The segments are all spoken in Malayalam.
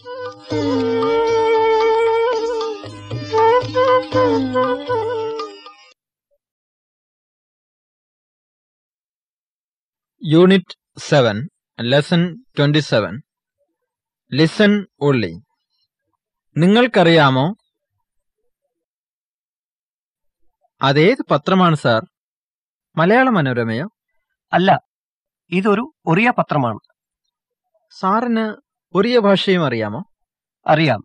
Unit seven lesson twenty seven listen ഉള്ളി നിങ്ങൾക്കറിയാമോ? അതേത് പത്രമാണ് സാർ? മലയാള മനോരമയോ? അല്ല ഇതൊരു ഒറിയ പത്രമാണ്. സാറിന് ഒറിയ ഭാഷയും അറിയാമോ? അറിയാം.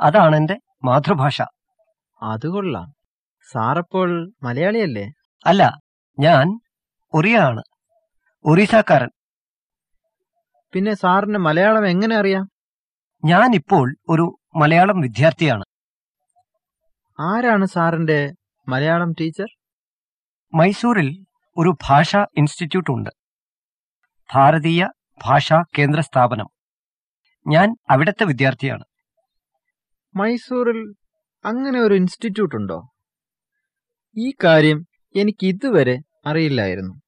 അതാണ് എന്റെ മാതൃഭാഷ. അത് കൊള്ളാം. സാറപ്പോൾ മലയാളിയല്ലേ? അല്ല ഞാൻ ഒറിയ ആണ് ഒറീസക്കാരൻ. പിന്നെ സാറിന് മലയാളം എങ്ങനെ അറിയാം? ഞാൻ ഇപ്പോൾ ഒരു മലയാളം വിദ്യാർത്ഥിയാണ്. ആരാണ് സാറിന്റെ മലയാളം ടീച്ചർ? മൈസൂരിൽ ഒരു ഭാഷാ ഇൻസ്റ്റിറ്റ്യൂട്ട് ഉണ്ട്. ഭാരതീയ ഭാഷാ കേന്ദ്ര സ്ഥാപനം. ഞാൻ അവിടത്തെ വിദ്യാർത്ഥിയാണ്. മൈസൂറിൽ അങ്ങനെ ഒരു ഇൻസ്റ്റിറ്റ്യൂട്ട് ഉണ്ടോ? ഈ കാര്യം എനിക്ക് ഇതുവരെ അറിയില്ലായിരുന്നു.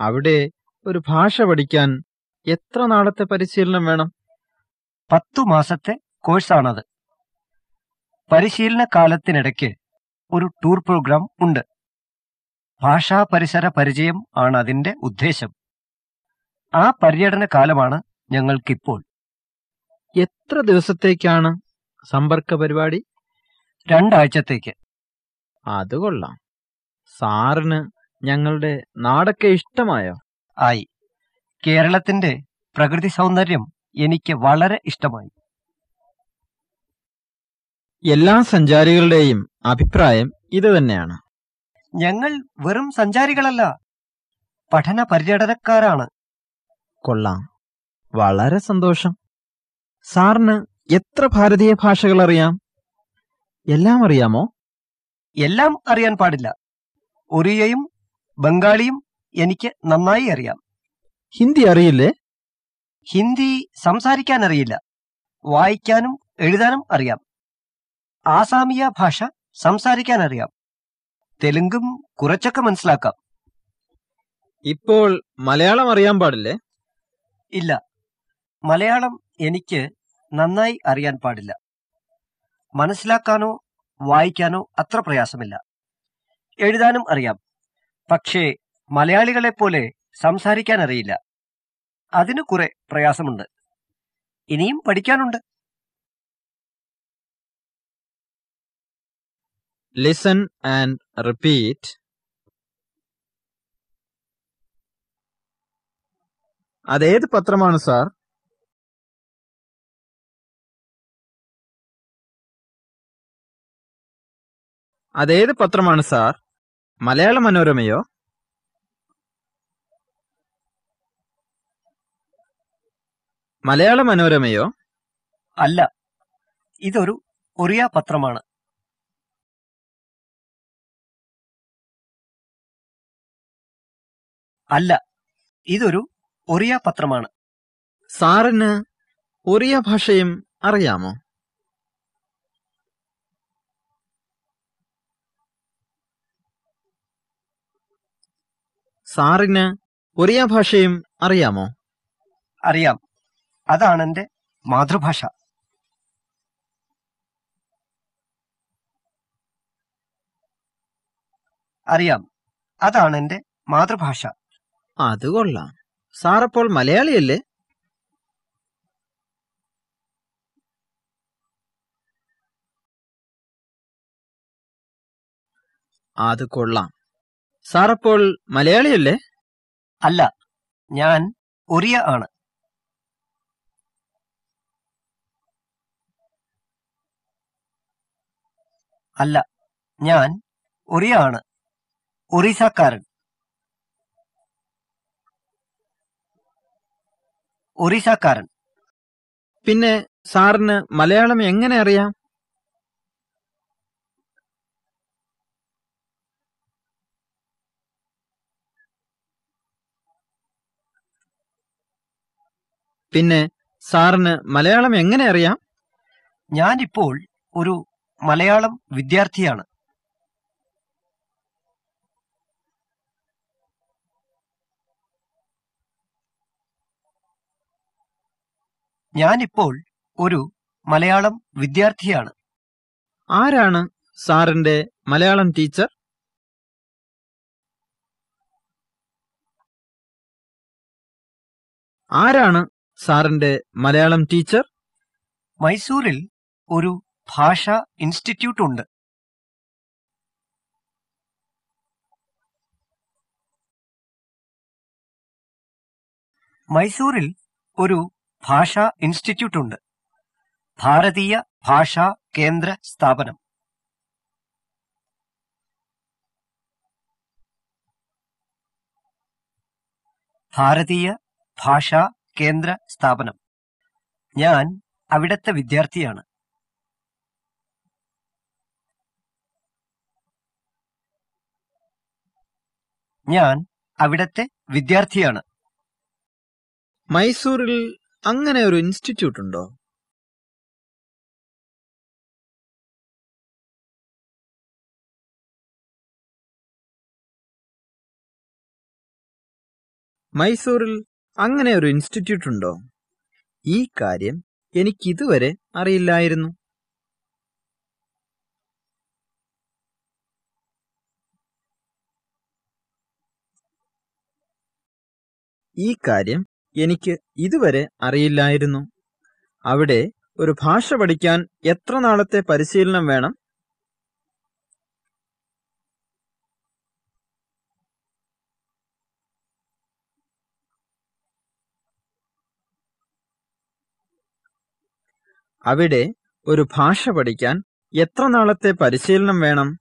അവിടെ ഒരു ഭാഷ പഠിക്കാൻ എത്ര നാളത്തെ പരിശീലനം വേണം? പത്തു മാസത്തെ കോഴ്സാണത്. പരിശീലന കാലത്തിനിടയ്ക്ക് ഒരു ടൂർ പ്രോഗ്രാം ഉണ്ട്. ഭാഷാ പരിസര പരിചയം ആണ് അതിന്റെ ഉദ്ദേശം. ആ പര്യടന കാലമാണ് ഞങ്ങൾക്കിപ്പോൾ. എത്ര ദിവസത്തേക്കാണ് സമ്പർക്ക പരിപാടി? രണ്ടാഴ്ചത്തേക്ക്. അത് കൊള്ളാം. സാറിന് ഞങ്ങളുടെ നാടൊക്കെ ഇഷ്ടമായോ? ആയി. കേരളത്തിന്റെ പ്രകൃതി സൗന്ദര്യം എനിക്ക് വളരെ ഇഷ്ടമായി. എല്ലാ സഞ്ചാരികളുടെയും അഭിപ്രായം ഇത് തന്നെയാണ്. ഞങ്ങൾ വെറും സഞ്ചാരികളല്ല പഠന പര്യടനക്കാരാണ്. കൊള്ളാം. വളരെ സന്തോഷം. സാറിന് എത്ര ഭാരതീയ ഭാഷകൾ അറിയാം? എല്ലാം അറിയാമോ? എല്ലാം അറിയാൻ പാടില്ല. ഒറിയയും ബംഗാളിയും എനിക്ക് നന്നായി അറിയാം. ഹിന്ദി അറിയില്ലേ? ഹിന്ദി സംസാരിക്കാൻ അറിയില്ല. വായിക്കാനും എഴുതാനും അറിയാം. ആസാമിയ ഭാഷ സംസാരിക്കാൻ അറിയാം. തെലുങ്കും കുറച്ചൊക്കെ മനസ്സിലാക്കാം. ഇപ്പോൾ മലയാളം അറിയാൻ പാടില്ലേ? ഇല്ല. മലയാളം എനിക്ക് നന്നായി അറിയാൻ പാടില്ല. മനസ്സിലാക്കാനോ വായിക്കാനോ അത്ര പ്രയാസമില്ല. എഴുതാനും അറിയാം. പക്ഷേ മലയാളികളെ പോലെ സംസാരിക്കാൻ അറിയില്ല. അതിന് കുറെ പ്രയാസമുണ്ട്. ഇനിയും പഠിക്കാനുണ്ട്. ലിസൺ ആൻഡ് റിപ്പീറ്റ് അതേത് പത്രമാണ് സാർ? അതേത് പത്രമാണ് സാർ? മലയാള മനോരമയോ? മലയാള മനോരമയോ? അല്ല. ഇതൊരു ഒറിയ പത്രമാണ്. അല്ല. ഇതൊരു ഒറിയ പത്രമാണ്. സാറിന് ഒറിയ ഭാഷയും അറിയാമോ? സാറിന് ഒറിയ ഭാഷയും അറിയാമോ? അറിയാം. അതാണ് എന്റെ മാതൃഭാഷ. അറിയാം. അതാണ് എന്റെ മാതൃഭാഷ. അത് കൊള്ളാം. സാറപ്പോൾ മലയാളിയല്ലേ? അത് കൊള്ളാം. സാറപ്പോൾ മലയാളിയല്ലേ? അല്ല ഞാൻ ഒറിയ ആണ്. അല്ല ഞാൻ ഒറിയ ആണ്. ഒറീസക്കാരൻ. ഒറീസക്കാരൻ. പിന്നെ സാറിന് മലയാളം എങ്ങനെ അറിയാം? പിന്നെ സാറിന് മലയാളം എങ്ങനെ അറിയാം? ഞാനിപ്പോൾ ഒരു മലയാളം വിദ്യാർത്ഥിയാണ്. ഞാനിപ്പോൾ ഒരു മലയാളം വിദ്യാർത്ഥിയാണ്. ആരാണ് സാറിന്റെ മലയാളം ടീച്ചർ? ആരാണ് സാറിന്റെ മലയാളം ടീച്ചർ? മൈസൂരിൽ ഒരു ഭാഷാ ഇൻസ്റ്റിറ്റ്യൂട്ട് ഉണ്ട്. മൈസൂരിൽ ഒരു ഭാഷാ ഇൻസ്റ്റിറ്റ്യൂട്ട് ഉണ്ട്. ഭാരതീയ ഭാഷാ കേന്ദ്ര സ്ഥാപനം. ഭാരതീയ ഭാഷാ കേന്ദ്ര സ്ഥാപനം. ഞാൻ അവിടത്തെ വിദ്യാർത്ഥിയാണ്. ഞാൻ അവിടത്തെ വിദ്യാർത്ഥിയാണ്. മൈസൂരിൽ അങ്ങനെ ഒരു ഇൻസ്റ്റിറ്റ്യൂട്ട് ഉണ്ടോ? മൈസൂരിൽ അങ്ങനെ ഒരു ഇൻസ്റ്റിറ്റ്യൂട്ട് ഉണ്ടോ? ഈ കാര്യം എനിക്കിതുവരെ അറിയില്ലായിരുന്നു. ഈ കാര്യം എനിക്ക് ഇതുവരെ അറിയില്ലായിരുന്നു. അവിടെ ഒരു ഭാഷ പഠിക്കാൻ എത്ര നാളത്തെ പരിശീലനം വേണം? അവിടെ ഒരു ഭാഷ പഠിക്കാൻ എത്ര നാളത്തെ പരിശീലനം വേണം?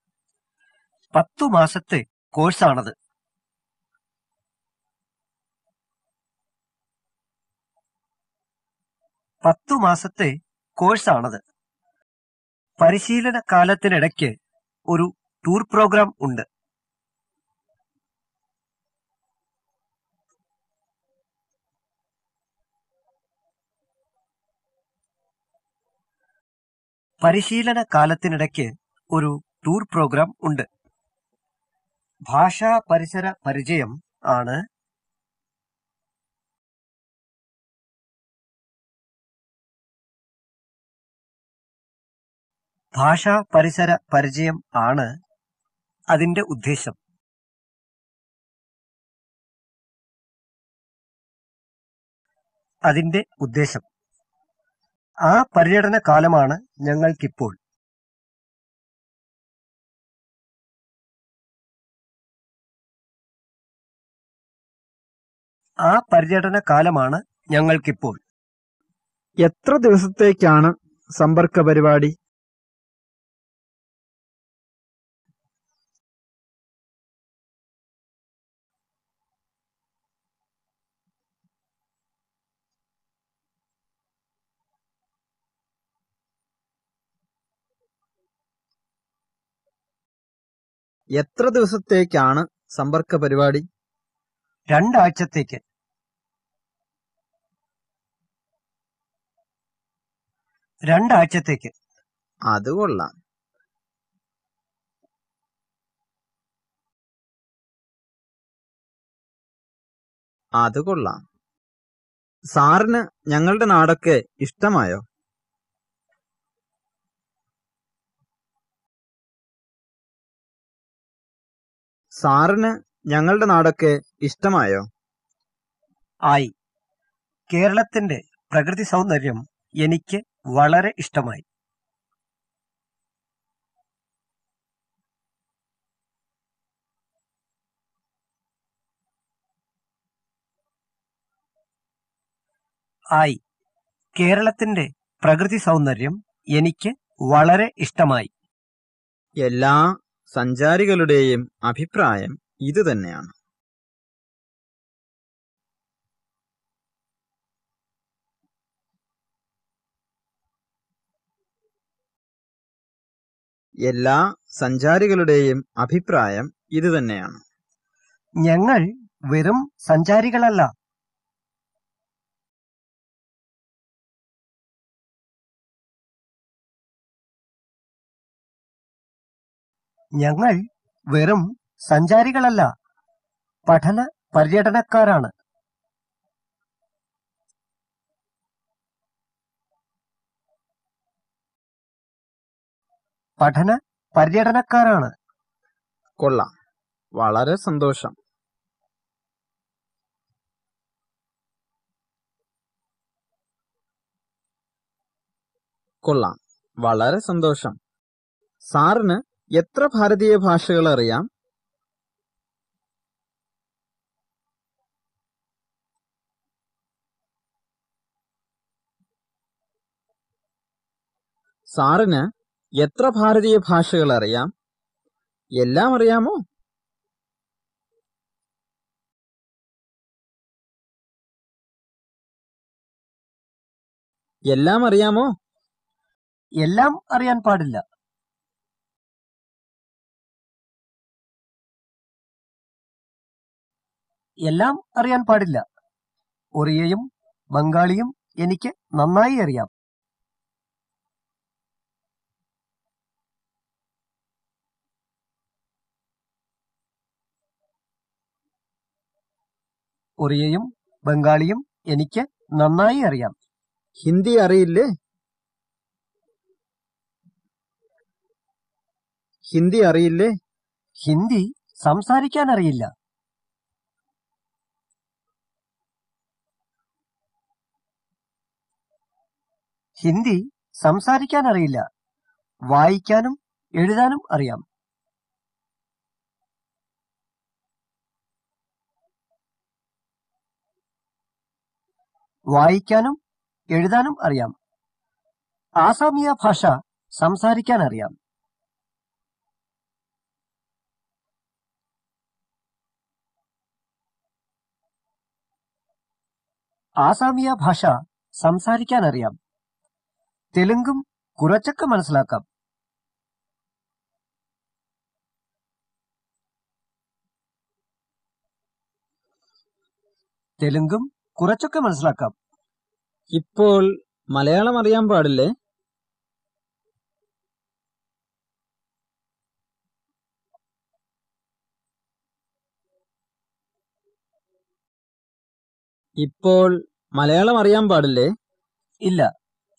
പത്തു മാസത്തെ കോഴ്സാണത്. പത്തു മാസത്തെ കോഴ്സാണത്. പരിശീലന കാലത്തിനിടയ്ക്ക് ഒരു ടൂർ പ്രോഗ്രാം ഉണ്ട്. പരിശീലന കാലത്തിനിടയ്ക്ക് ഒരു ടൂർ പ്രോഗ്രാം ഉണ്ട്. ഭാഷാ പരിസര പരിചയം ആണ് ഭാഷാ പരിസര പരിചയം ആണ് അതിന്റെ ഉദ്ദേശം. അതിന്റെ ഉദ്ദേശം. ആ പര്യടന കാലമാണ് ഞങ്ങൾക്കിപ്പോൾ. ആ പര്യടന കാലമാണ് ഞങ്ങൾക്കിപ്പോൾ. എത്ര ദിവസത്തേക്കാണ് സമ്പർക്ക പരിപാടി? എത്ര ദിവസത്തേക്കാണ് സമ്പർക്ക പരിപാടി? രണ്ടാഴ്ചത്തേക്ക്. രണ്ടാഴ്ചത്തേക്ക്. അത് കൊള്ളാം. അത് കൊള്ളാം. സാറിന് ഞങ്ങളുടെ നാടൊക്കെ ഇഷ്ടമായോ? സാറിന് ഞങ്ങളുടെ നാടൊക്കെ ഇഷ്ടമായോ? ആയി. കേരളത്തിന്റെ പ്രകൃതി സൗന്ദര്യം എനിക്ക് വളരെ ഇഷ്ടമായി. ആയി. കേരളത്തിന്റെ പ്രകൃതി സൗന്ദര്യം എനിക്ക് വളരെ ഇഷ്ടമായി. എല്ലാ സഞ്ചാരികളുടെയും അഭിപ്രായം ഇതുതന്നെയാണ്. എല്ലാ സഞ്ചാരികളുടെയും അഭിപ്രായം ഇതുതന്നെയാണ്. ഞങ്ങൾ വെറും സഞ്ചാരികളല്ല. ഞങ്ങൾ വെറും സഞ്ചാരികളല്ല പഠന പര്യടനക്കാരാണ്. പഠന പര്യടനക്കാരാണ്. കൊള്ളാം. വളരെ സന്തോഷം. കൊള്ളാം. വളരെ സന്തോഷം. സാറിന് എത്ര ഭാരതീയ ഭാഷകൾ അറിയാം സാറിന് എത്ര ഭാരതീയ ഭാഷകൾ അറിയാം എല്ലാം അറിയാമോ? എല്ലാം അറിയാമോ? എല്ലാം അറിയാൻ പാടില്ല. എല്ലാം അറിയാൻ പാടില്ല. ഒറിയയും ബംഗാളിയും എനിക്ക് നന്നായി അറിയാം. ഒറിയയും ബംഗാളിയും എനിക്ക് നന്നായി അറിയാം. ഹിന്ദി അറിയില്ലേ? ഹിന്ദി അറിയില്ലേ? ഹിന്ദി സംസാരിക്കാൻ അറിയില്ല. ഹിന്ദി സംസാരിക്കാൻ അറിയില്ല വായിക്കാനും എഴുതാനും അറിയാം. വായിക്കാനും എഴുതാനും അറിയാം. ആസാമിയ ഭാഷ സംസാരിക്കാൻ അറിയാം ആസാമിയ ഭാഷ സംസാരിക്കാൻ അറിയാം തെലുങ്കും കുറച്ചൊക്കെ മനസ്സിലാക്കാം. തെലുങ്കും കുറച്ചൊക്കെ മനസ്സിലാക്കാം. ഇപ്പോൾ മലയാളം അറിയാൻ പാടില്ലേ? ഇപ്പോൾ മലയാളം അറിയാൻ പാടില്ലേ? ഇല്ല.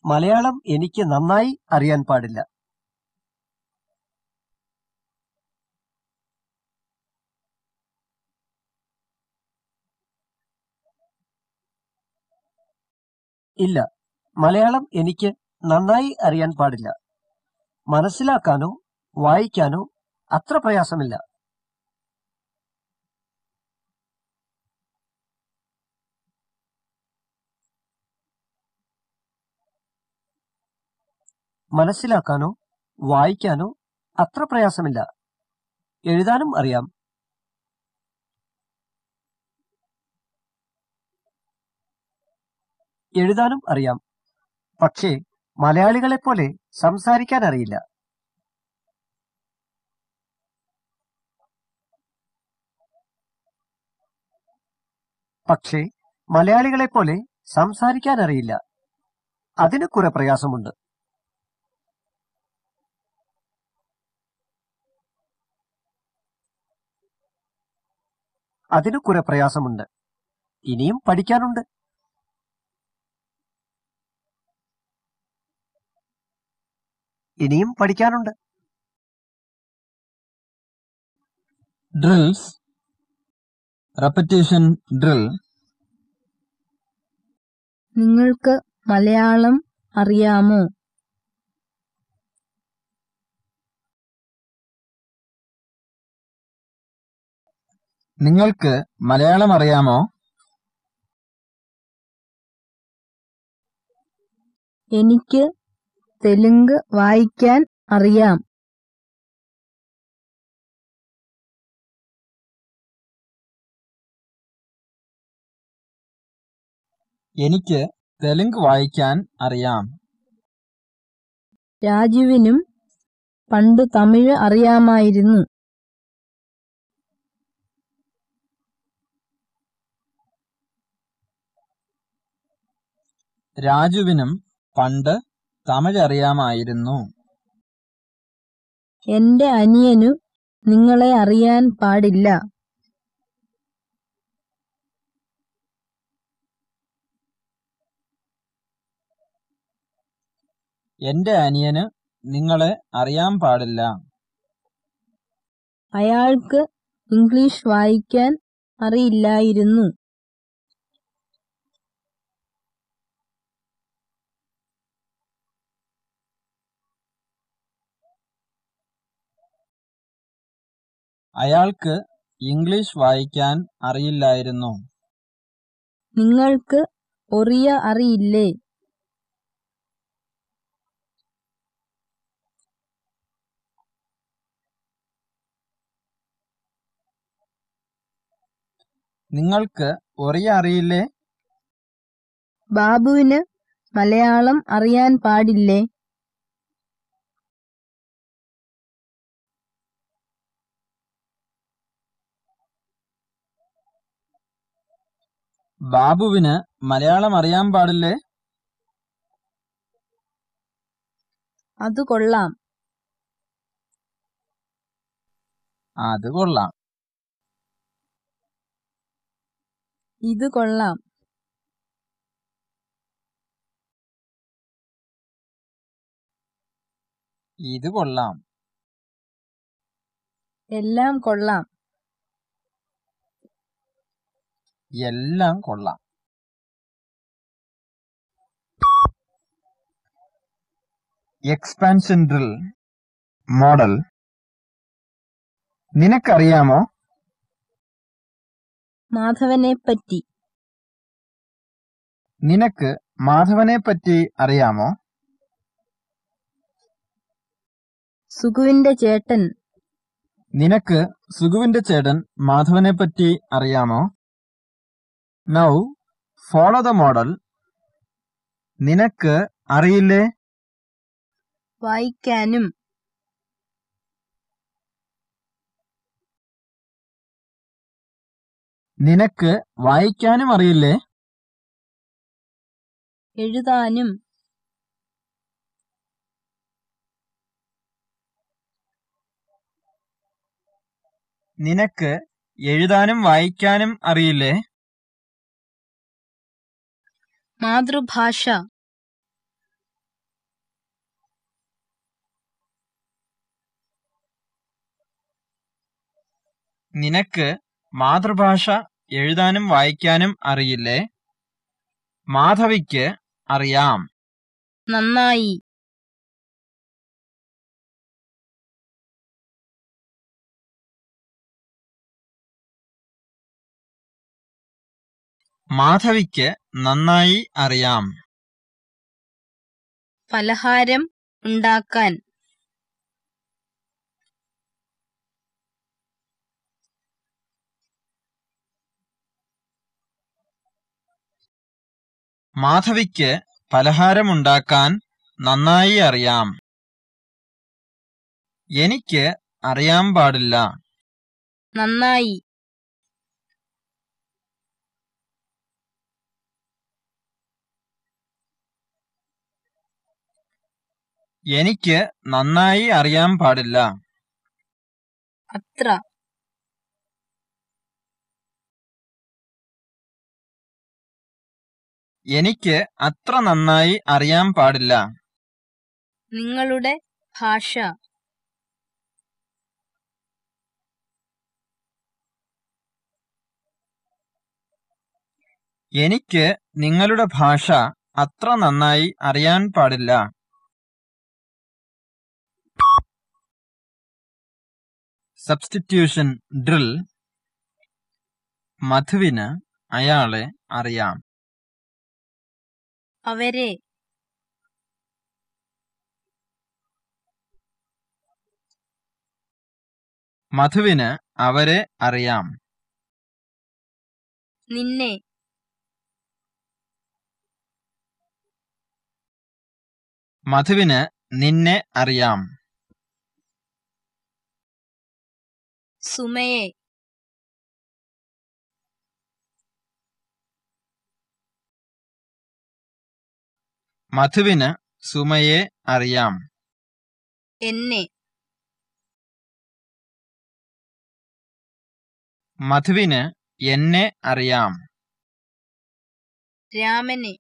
മലയാളം എനിക്ക് നന്നായി അറിയാൻ പാടില്ല. ഇല്ല മലയാളം എനിക്ക് നന്നായി അറിയാൻ പാടില്ല. മനസ്സിലാക്കാനോ വായിക്കാനോ അത്ര പ്രയാസമില്ല. മനസ്സിലാക്കാനോ വായിക്കാനോ അത്ര പ്രയാസമില്ല. എഴുതാനും അറിയാം. എഴുതാനും അറിയാം. പക്ഷേ മലയാളികളെ പോലെ സംസാരിക്കാൻ അറിയില്ല. പക്ഷേ മലയാളികളെ പോലെ സംസാരിക്കാൻ അറിയില്ല. അതിന് കുറെ പ്രയാസമുണ്ട്. അതിന് കുറെ പ്രയാസമുണ്ട്. ഇനിയും പഠിക്കാനുണ്ട്. ഇനിയും പഠിക്കാനുണ്ട്. ഡ്രിൽസ്. Repetition drill. നിങ്ങൾക്ക് മലയാളം അറിയാമോ? നിങ്ങൾക്ക് മലയാളം അറിയാമോ? എനിക്ക് തെലുങ്ക് വായിക്കാൻ അറിയാം. എനിക്ക് തെലുങ്ക് വായിക്കാൻ അറിയാം. രാജുവിനും പണ്ട് തമിഴ് അറിയാമായിരുന്നു. രാജുവിനും പണ്ട് തമിഴ് അറിയാമായിരുന്നു എന്റെ അനിയനു നിങ്ങളെ അറിയാൻ പാടില്ല. എന്റെ അനിയന് നിങ്ങളെ അറിയാൻ പാടില്ല. അയാൾക്ക് ഇംഗ്ലീഷ് വായിക്കാൻ അറിയില്ലായിരുന്നു. അയാൾക്ക് ഇംഗ്ലീഷ് വായിക്കാൻ അറിയില്ലായിരുന്നു. നിങ്ങൾക്ക് ഒറിയ അറിയില്ലേ? നിങ്ങൾക്ക് ഒറിയ അറിയില്ലേ? ബാബുവിന് മലയാളം അറിയാൻ പാടില്ലേ? ബാബുവിന് മലയാളം അറിയാൻ പാടില്ലേ? അത് കൊള്ളാം. അത് കൊള്ളാം. ഇത് കൊള്ളാം. ഇത് കൊള്ളാം. എല്ലാം കൊള്ളാം. എല്ലാം കൊള്ളാം. എക്സ്പാൻഷൻ ഡ്രിൽ മോഡൽ നിനക്കറിയാമോ? മാധവനെ പറ്റി. നിനക്ക് മാധവനെ പറ്റി അറിയാമോ? സുഗുവിന്റെ ചേട്ടൻ. നിനക്ക് സുഗുവിന്റെ ചേട്ടൻ മാധവനെ പറ്റി അറിയാമോ? നൗ ഫോളോ ദ മോഡൽ നിനക്ക് അറിയില്ലേ? വായിക്കാനും. നിനക്ക് വായിക്കാനും അറിയില്ലേ? എഴുതാനും. നിനക്ക് എഴുതാനും വായിക്കാനും അറിയില്ലേ? മാതൃഭാഷ. നിനക്ക് മാതൃഭാഷ എഴുതാനും വായിക്കാനും അറിയില്ലേ? മാധവിക്ക് അറിയാം. നന്നായി. മാധവിക്ക് നന്നായി അറിയാം. പലഹാരം ഉണ്ടാക്കാൻ. മാധവിക്ക് പലഹാരമുണ്ടാക്കാൻ നന്നായി അറിയാം. എനിക്ക് അറിയാൻ പാടില്ല. നന്നായി. എനിക്ക് നന്നായി അറിയാൻ പാടില്ല. അത്ര. എനിക്ക് അത്ര നന്നായി അറിയാൻ പാടില്ല. നിങ്ങളുടെ ഭാഷ. എനിക്ക് നിങ്ങളുടെ ഭാഷ അത്ര നന്നായി അറിയാൻ പാടില്ല. സബ്സ്റ്റിറ്റ്യൂഷൻ ഡ്രിൽ മധുവിന് അയാളെ അറിയാം. അവരെ. മധുവിന് അവരെ അറിയാം. നിന്നെ. മധുവിന് നിന്നെ അറിയാം. സുമയെ മധുവിന് സുമയെ അറിയാം. എന്നെ. മധുവിന് എന്നെ അറിയാം. രാമനെ.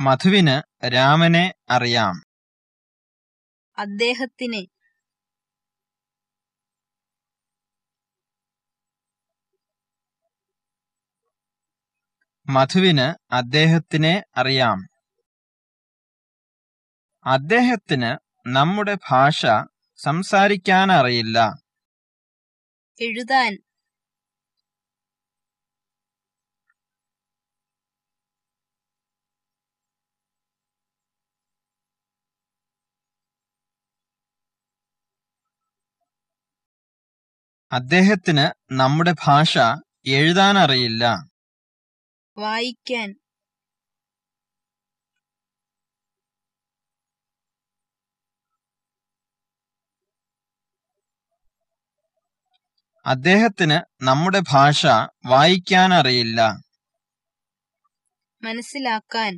മധുവിന് രാമനെ അറിയാം. അദ്ദേഹത്തിന് മധുവിന് അദ്ദേഹത്തിനെ അറിയാം. അദ്ദേഹത്തിന് നമ്മുടെ ഭാഷ സംസാരിക്കാനറിയില്ല. എഴുതാൻ അദ്ദേഹത്തിന് നമ്മുടെ ഭാഷ എഴുതാൻ അറിയില്ല വായിക്കാൻ. അദ്ദേഹത്തിന് നമ്മുടെ ഭാഷ വായിക്കാൻ അറിയില്ല മനസ്സിലാക്കാൻ.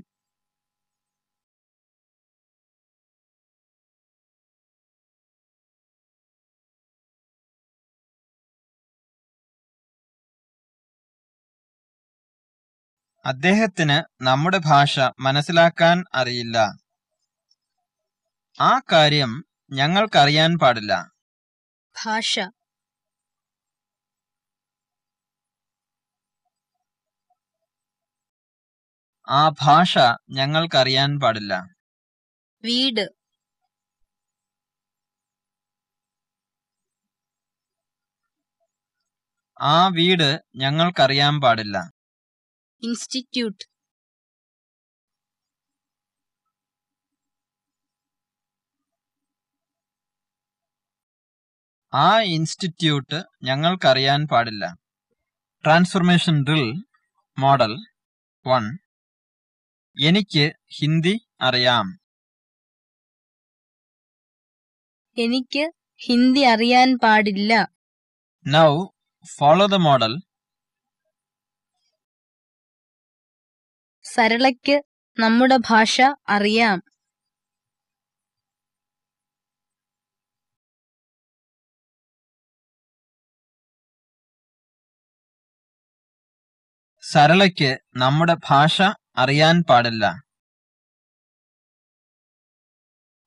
അദ്ദേഹത്തിന് നമ്മുടെ ഭാഷ മനസ്സിലാക്കാൻ അറിയില്ല. ആ കാര്യം ഞങ്ങൾക്കറിയാൻ പാടില്ല. ഭാഷ. ആ ഭാഷ ഞങ്ങൾക്കറിയാൻ പാടില്ല. വീട്. ആ വീട് ഞങ്ങൾക്കറിയാൻ പാടില്ല. ഇൻസ്റ്റിറ്റ്യൂട്ട്. ആ ഇൻസ്റ്റിറ്റ്യൂട്ട് ഞങ്ങൾക്കറിയാൻ പാടില്ല. ട്രാൻസ്ഫർമേഷൻ ഡ്രിൽ മോഡൽ വൺ എനിക്ക് ഹിന്ദി അറിയാം. എനിക്ക് ഹിന്ദി അറിയാൻ പാടില്ല. നൗ ഫോളോ ദ മോഡൽ സരളയ്ക്ക് നമ്മുടെ ഭാഷ അറിയാം. സരളയ്ക്ക് നമ്മുടെ ഭാഷ അറിയാൻ പാടില്ല.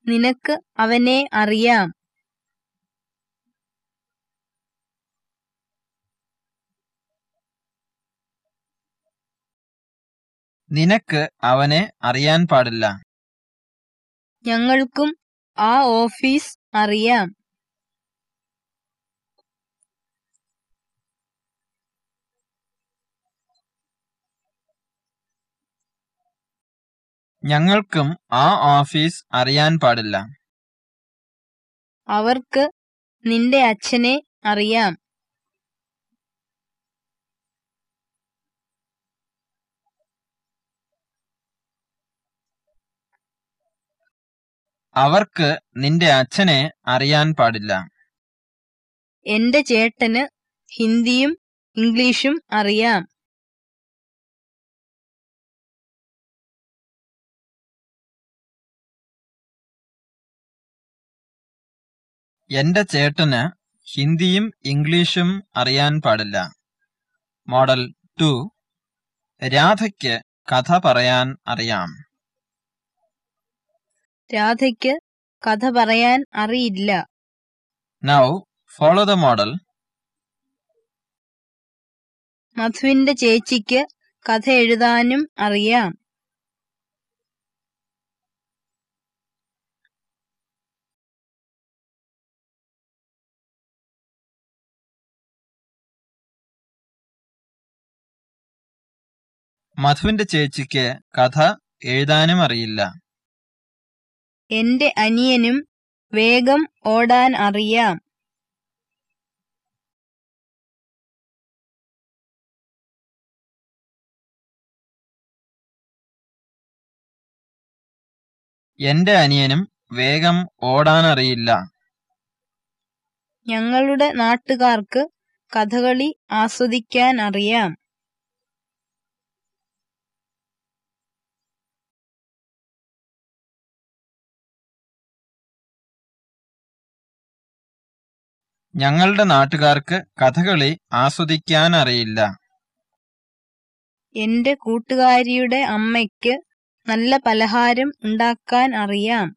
നിനക്ക് അവനെ അറിയാം. നിനക്ക് അവനെ അറിയാൻ പാടില്ല. ഞങ്ങൾക്കും ആ ഓഫീസ് അറിയാം. ഞങ്ങൾക്കും ആ ഓഫീസ് അറിയാൻ പാടില്ല. അവർക്ക് നിന്റെ അച്ഛനെ അറിയാം. അവർക്ക് നിന്റെ അച്ഛനെ അറിയാൻ പാടില്ല. എന്റെ ചേട്ടന് ഹിന്ദിയും ഇംഗ്ലീഷും അറിയാം. എന്റെ ചേട്ടന് ഹിന്ദിയും ഇംഗ്ലീഷും അറിയാൻ പാടില്ല. Model two. രാധയ്ക്ക് കഥ പറയാൻ അറിയാം. രാധയ്ക്ക് കഥ പറയാൻ അറിയില്ല. നൗ ഫോളോ ദ മോഡൽ മധുവിന്റെ ചേച്ചിക്ക് കഥ എഴുതാനും അറിയാം. മധുവിന്റെ ചേച്ചിക്ക് കഥ എഴുതാനും അറിയില്ല. എന്റെ അനിയനും വേഗം ഓടാൻ അറിയാം. എന്റെ അനിയനും വേഗം ഓടാനറിയില്ല ഞങ്ങളുടെ നാട്ടുകാർക്ക് കഥകളി ആസ്വദിക്കാൻ അറിയാം. ഞങ്ങളുടെ നാട്ടുകാർക്ക് കഥകളി ആസ്വദിക്കാൻ അറിയില്ല എന്റെ കൂട്ടുകാരിയുടെ അമ്മയ്ക്ക് നല്ല പലഹാരം ഉണ്ടാക്കാൻ അറിയാം.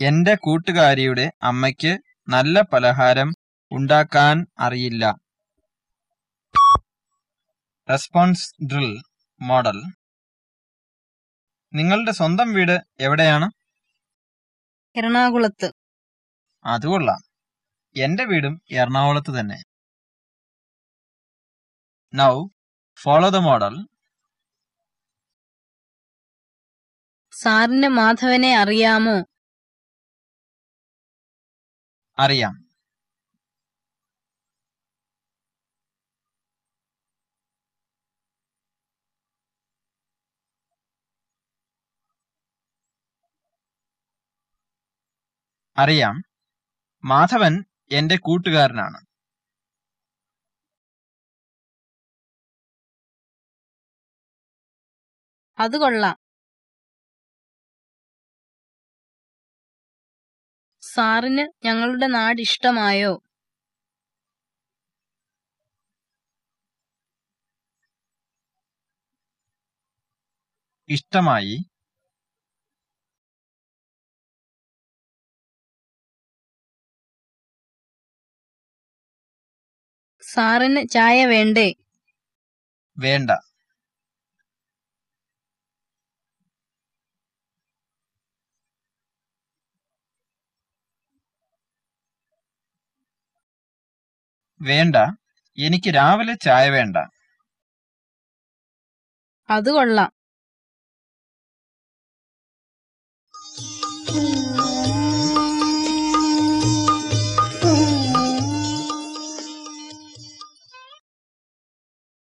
എന്റെ കൂട്ടുകാരിയുടെ അമ്മയ്ക്ക് നല്ല പലഹാരം ഉണ്ടാക്കാൻ അറിയില്ല. Response drill model. നിങ്ങളുടെ സ്വന്തം വീട് എവിടെയാണ്? എറണാകുളത്ത്. അത് കൊള്ളാം. എന്റെ വീടും എറണാകുളത്ത് തന്നെ. നൗ ഫോളോ ദ മോഡൽ സാറിന് മാധവനെ അറിയാമോ? അറിയാം. അറിയാം. മാധവൻ എന്റെ കൂട്ടുകാരനാണ്. അത് കൊള്ളാം. സാറിന് ഞങ്ങളുടെ നാട് ഇഷ്ടമായോ? ഇഷ്ടമായി. സാറിന് ചായ വേണ്ടേ? വേണ്ട. വേണ്ട. എനിക്ക് രാവിലെ ചായ വേണ്ട. അത് കൊള്ളാം.